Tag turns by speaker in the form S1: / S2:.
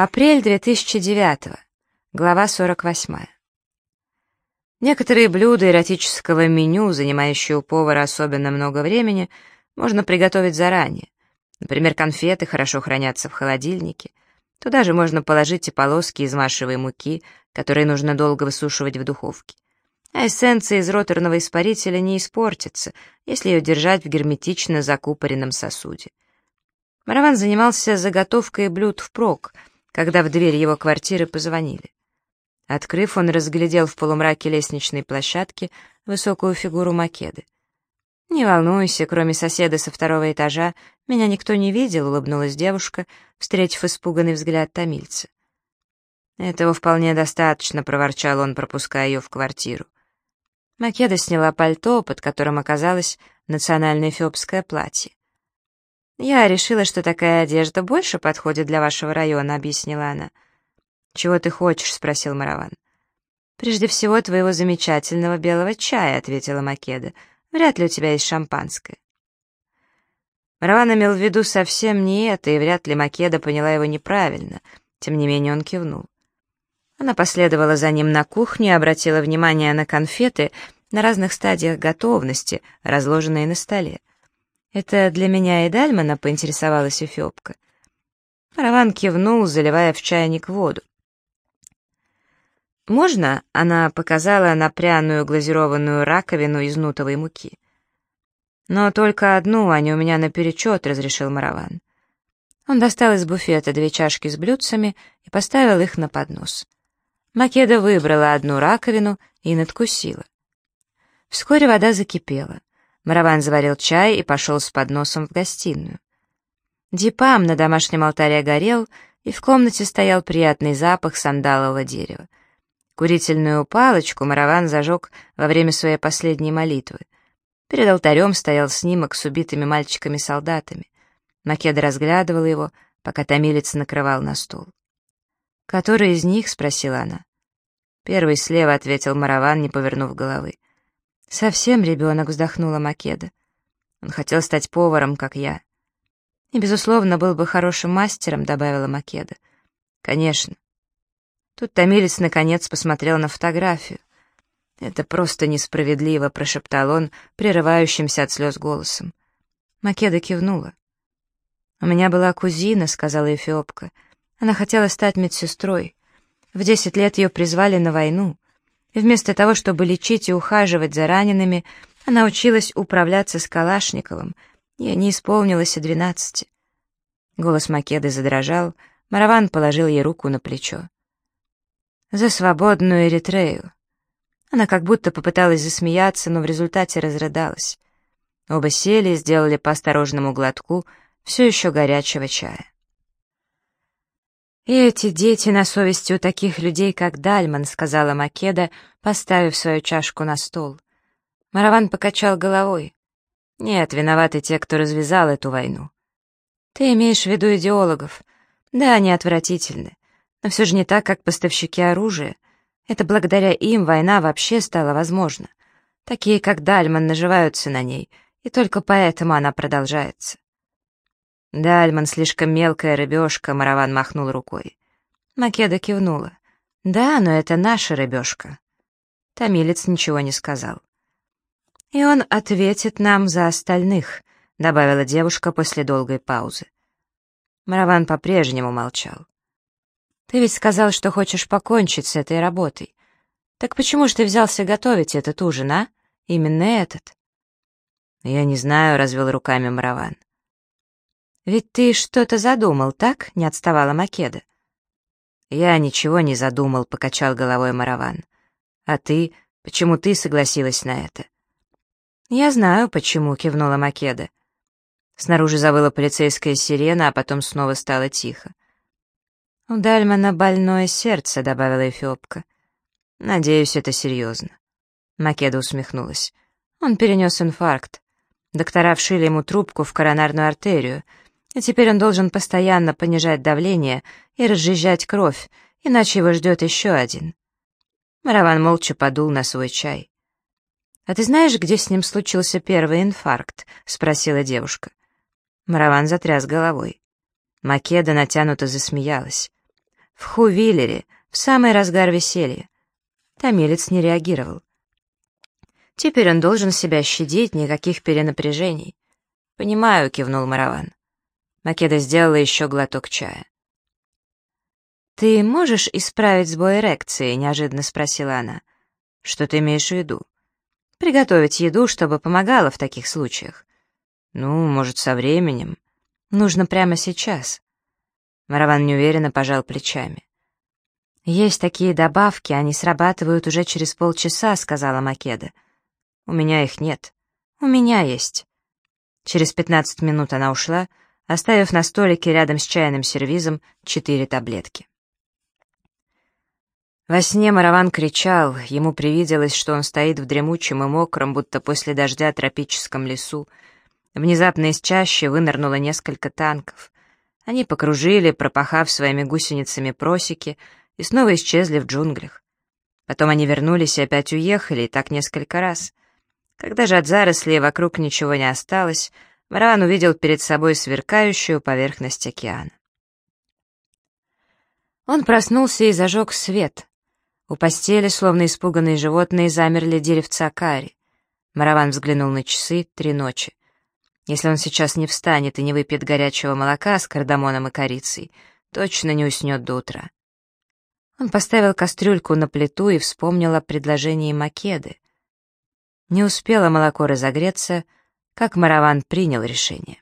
S1: Апрель 2009. Глава 48. Некоторые блюда эротического меню, занимающие у повара особенно много времени, можно приготовить заранее. Например, конфеты хорошо хранятся в холодильнике. Туда же можно положить и полоски из машевой муки, которые нужно долго высушивать в духовке. А эссенция из роторного испарителя не испортится, если ее держать в герметично закупоренном сосуде. Мараван занимался заготовкой блюд впрок — когда в дверь его квартиры позвонили. Открыв, он разглядел в полумраке лестничной площадки высокую фигуру Македы. «Не волнуйся, кроме соседа со второго этажа, меня никто не видел», — улыбнулась девушка, встретив испуганный взгляд томильца. «Этого вполне достаточно», — проворчал он, пропуская ее в квартиру. Македа сняла пальто, под которым оказалось национальное эфиопское платье. «Я решила, что такая одежда больше подходит для вашего района», — объяснила она. «Чего ты хочешь?» — спросил Мараван. «Прежде всего, твоего замечательного белого чая», — ответила Македа. «Вряд ли у тебя есть шампанское». Мараван имел в виду совсем не это, и вряд ли Македа поняла его неправильно. Тем не менее он кивнул. Она последовала за ним на кухню и обратила внимание на конфеты на разных стадиях готовности, разложенные на столе. «Это для меня и Дальмана?» — поинтересовалась Эфиопка. Раван кивнул, заливая в чайник воду. «Можно?» — она показала на пряную глазированную раковину из нутовой муки. «Но только одну, а не у меня наперечет», — разрешил Мараван. Он достал из буфета две чашки с блюдцами и поставил их на поднос. Македа выбрала одну раковину и надкусила. Вскоре вода закипела. Мараван заварил чай и пошел с подносом в гостиную. Дипам на домашнем алтаре горел, и в комнате стоял приятный запах сандалового дерева. Курительную палочку Мараван зажег во время своей последней молитвы. Перед алтарем стоял снимок с убитыми мальчиками-солдатами. Македа разглядывала его, пока томилец накрывал на стол. «Который из них?» — спросила она. «Первый слева», — ответил Мараван, не повернув головы. «Совсем ребенок», — вздохнула Македа. «Он хотел стать поваром, как я». «И, безусловно, был бы хорошим мастером», — добавила Македа. «Конечно». Тут Томилец наконец посмотрел на фотографию. «Это просто несправедливо», — прошептал он, прерывающимся от слез голосом. Македа кивнула. «У меня была кузина», — сказала Эфиопка. «Она хотела стать медсестрой. В десять лет ее призвали на войну. Вместо того, чтобы лечить и ухаживать за ранеными, она училась управляться с Калашниковым. Ей не исполнилось и двенадцати. Голос Македы задрожал, Мараван положил ей руку на плечо. «За свободную Эритрею!» Она как будто попыталась засмеяться, но в результате разрыдалась. Оба сели и сделали по осторожному глотку все еще горячего чая. «И эти дети на совести у таких людей, как Дальман», — сказала Македа, поставив свою чашку на стол. Мараван покачал головой. «Нет, виноваты те, кто развязал эту войну». «Ты имеешь в виду идеологов?» «Да, они отвратительны. Но все же не так, как поставщики оружия. Это благодаря им война вообще стала возможна. Такие, как Дальман, наживаются на ней, и только поэтому она продолжается». «Дальман слишком мелкая рыбешка», — Мараван махнул рукой. Македа кивнула. «Да, но это наша рыбешка». Томилец ничего не сказал. «И он ответит нам за остальных», — добавила девушка после долгой паузы. Мараван по-прежнему молчал. «Ты ведь сказал, что хочешь покончить с этой работой. Так почему же ты взялся готовить этот ужин, а? Именно этот?» «Я не знаю», — развел руками Мараван. «Ведь ты что-то задумал, так?» — не отставала Македа. «Я ничего не задумал», — покачал головой Мараван. «А ты? Почему ты согласилась на это?» «Я знаю, почему», — кивнула Македа. Снаружи завыла полицейская сирена, а потом снова стало тихо. «У Дальмана больное сердце», — добавила Эфиопка. «Надеюсь, это серьезно». Македа усмехнулась. Он перенес инфаркт. Доктора вшили ему трубку в коронарную артерию — и теперь он должен постоянно понижать давление и разжижать кровь, иначе его ждет еще один. Мараван молча подул на свой чай. «А ты знаешь, где с ним случился первый инфаркт?» — спросила девушка. Мараван затряс головой. Македа натянуто засмеялась. В Хувиллере, в самый разгар веселья. Томилец не реагировал. Теперь он должен себя щадить, никаких перенапряжений. «Понимаю», — кивнул Мараван. Македа сделала еще глоток чая. «Ты можешь исправить сбой эрекции?» — неожиданно спросила она. «Что ты имеешь в виду?» «Приготовить еду, чтобы помогало в таких случаях». «Ну, может, со временем. Нужно прямо сейчас». Мараван неуверенно пожал плечами. «Есть такие добавки, они срабатывают уже через полчаса», — сказала Македа. «У меня их нет. У меня есть». Через пятнадцать минут она ушла, оставив на столике рядом с чайным сервизом четыре таблетки. Во сне Мараван кричал, ему привиделось, что он стоит в дремучем и мокром, будто после дождя тропическом лесу. Внезапно из чащи вынырнуло несколько танков. Они покружили, пропахав своими гусеницами просеки, и снова исчезли в джунглях. Потом они вернулись и опять уехали, и так несколько раз. Когда же от зарослей вокруг ничего не осталось, Мараван увидел перед собой сверкающую поверхность океана. Он проснулся и зажег свет. У постели, словно испуганные животные, замерли деревца кари. Мараван взглянул на часы — три ночи. Если он сейчас не встанет и не выпьет горячего молока с кардамоном и корицей, точно не уснет до утра. Он поставил кастрюльку на плиту и вспомнил о предложении Македы. Не успело молоко разогреться, как Мараван принял решение.